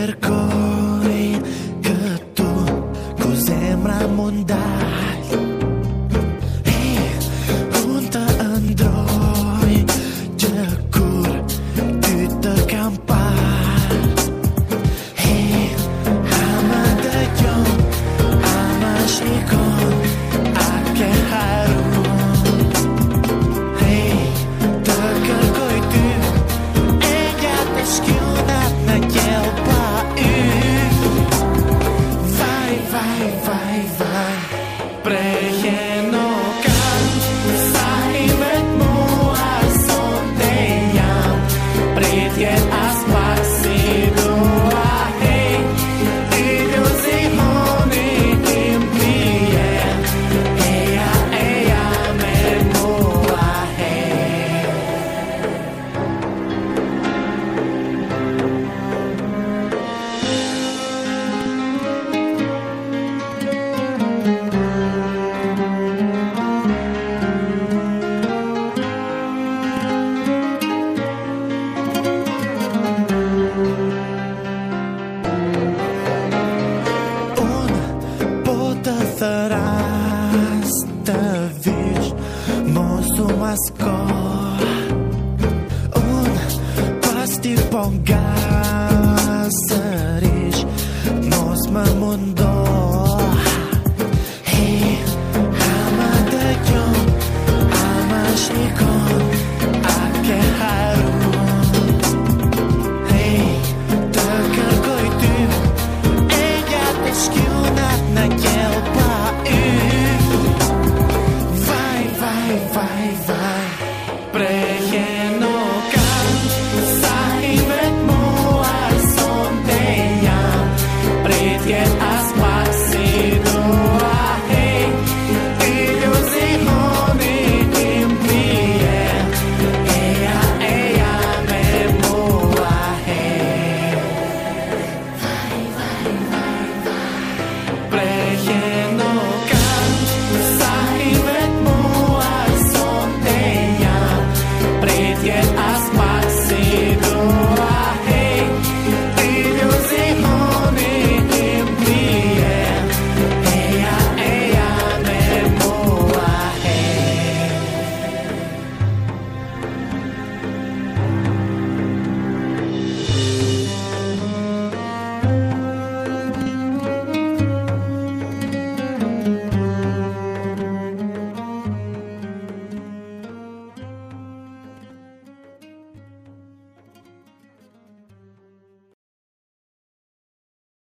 cerco. esta vez mostro uma score Um pas de pongas Nós mamundos Yeah.